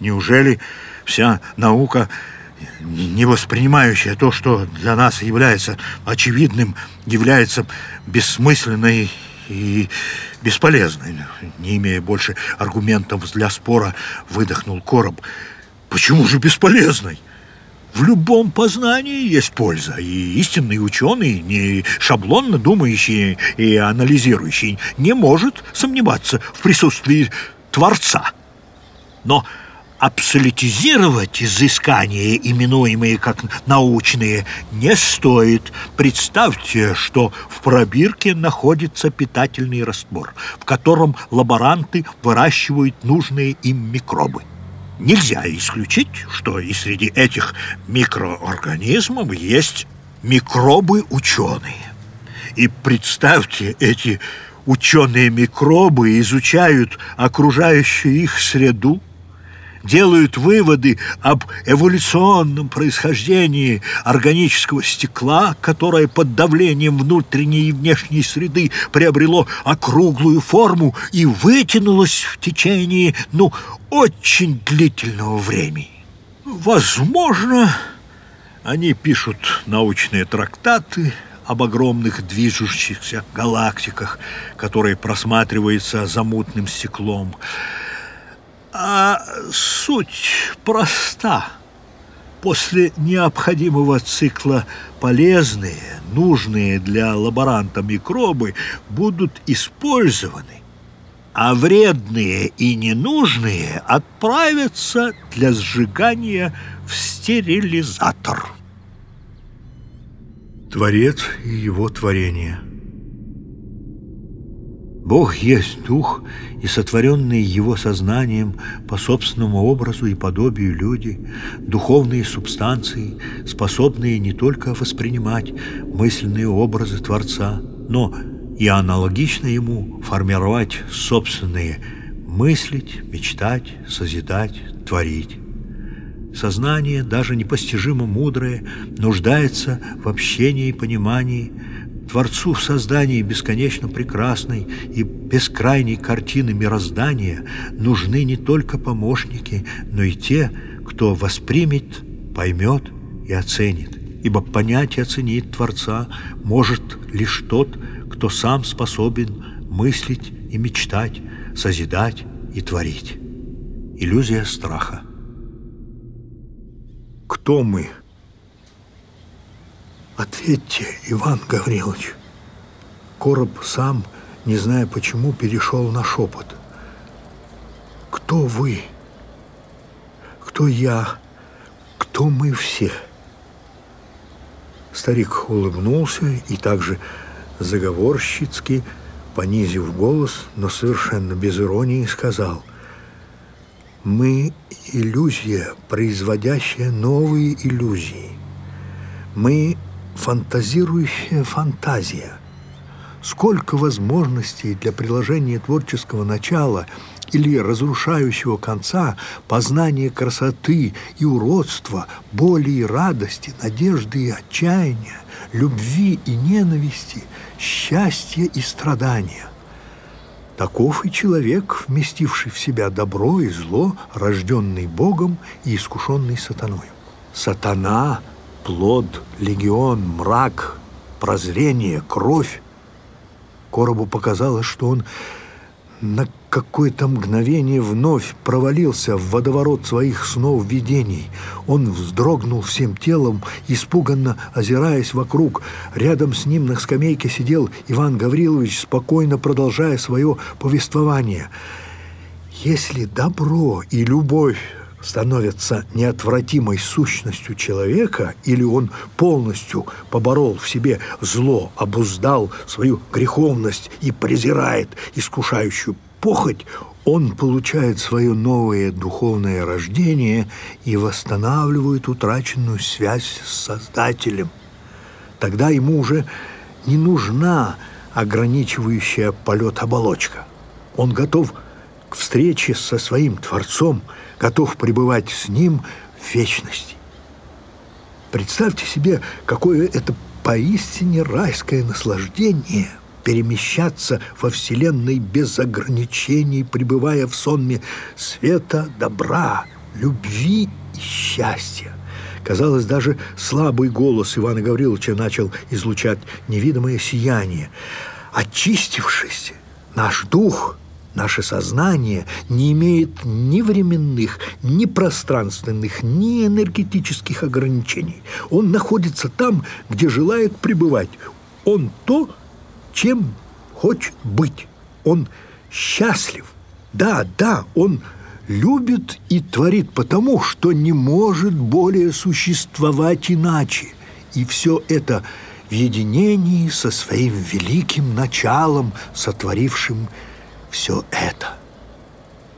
неужели вся наука, не воспринимающая то, что для нас является очевидным, является бессмысленной и бесполезной? Не имея больше аргументов для спора, выдохнул Короб. Почему же бесполезной? В любом познании есть польза, и истинный ученый, не шаблонно думающий и анализирующий, не может сомневаться в присутствии Творца. Но абсолютизировать изыскания, именуемые как научные, не стоит. Представьте, что в пробирке находится питательный раствор, в котором лаборанты выращивают нужные им микробы. Нельзя исключить, что и среди этих микроорганизмов есть микробы-ученые. И представьте, эти ученые-микробы изучают окружающую их среду, делают выводы об эволюционном происхождении органического стекла, которое под давлением внутренней и внешней среды приобрело округлую форму и вытянулось в течение, ну, очень длительного времени. Возможно, они пишут научные трактаты об огромных движущихся галактиках, которые просматриваются за мутным стеклом, а суть проста. После необходимого цикла полезные, нужные для лаборанта микробы будут использованы, а вредные и ненужные отправятся для сжигания в стерилизатор. Творец и его творение – Бог есть Дух, и сотворенные Его сознанием по собственному образу и подобию люди, духовные субстанции, способные не только воспринимать мысленные образы Творца, но и аналогично Ему формировать собственные мыслить, мечтать, созидать, творить. Сознание, даже непостижимо мудрое, нуждается в общении и понимании, Творцу в создании бесконечно прекрасной и бескрайней картины мироздания нужны не только помощники, но и те, кто воспримет, поймет и оценит. Ибо понять и оценить Творца может лишь тот, кто сам способен мыслить и мечтать, созидать и творить. Иллюзия страха. Кто мы? Ответьте, Иван Гаврилович. Короб сам, не зная почему, перешел на шепот. Кто вы? Кто я? Кто мы все? Старик улыбнулся и также заговорщицки, понизив голос, но совершенно без иронии, сказал «Мы – иллюзия, производящая новые иллюзии. Мы фантазирующая фантазия. Сколько возможностей для приложения творческого начала или разрушающего конца, познания красоты и уродства, боли и радости, надежды и отчаяния, любви и ненависти, счастья и страдания. Таков и человек, вместивший в себя добро и зло, рожденный Богом и искушенный сатаной. Сатана – плод, легион, мрак, прозрение, кровь. Коробу показалось, что он на какое-то мгновение вновь провалился в водоворот своих снов видений. Он вздрогнул всем телом, испуганно озираясь вокруг. Рядом с ним на скамейке сидел Иван Гаврилович, спокойно продолжая свое повествование. «Если добро и любовь становится неотвратимой сущностью человека, или он полностью поборол в себе зло, обуздал свою греховность и презирает искушающую похоть, он получает свое новое духовное рождение и восстанавливает утраченную связь с Создателем. Тогда ему уже не нужна ограничивающая полет оболочка. Он готов к встрече со своим Творцом – готов пребывать с ним в вечности. Представьте себе, какое это поистине райское наслаждение перемещаться во Вселенной без ограничений, пребывая в сонме света, добра, любви и счастья. Казалось, даже слабый голос Ивана Гавриловича начал излучать невидимое сияние. Очистившись, наш дух, наше сознание не имеет ни временных, ни пространственных, ни энергетических ограничений. Он находится там, где желает пребывать. Он то, чем хочет быть. Он счастлив. Да, да, он любит и творит потому, что не может более существовать иначе. И все это в единении со своим великим началом, сотворившим все это.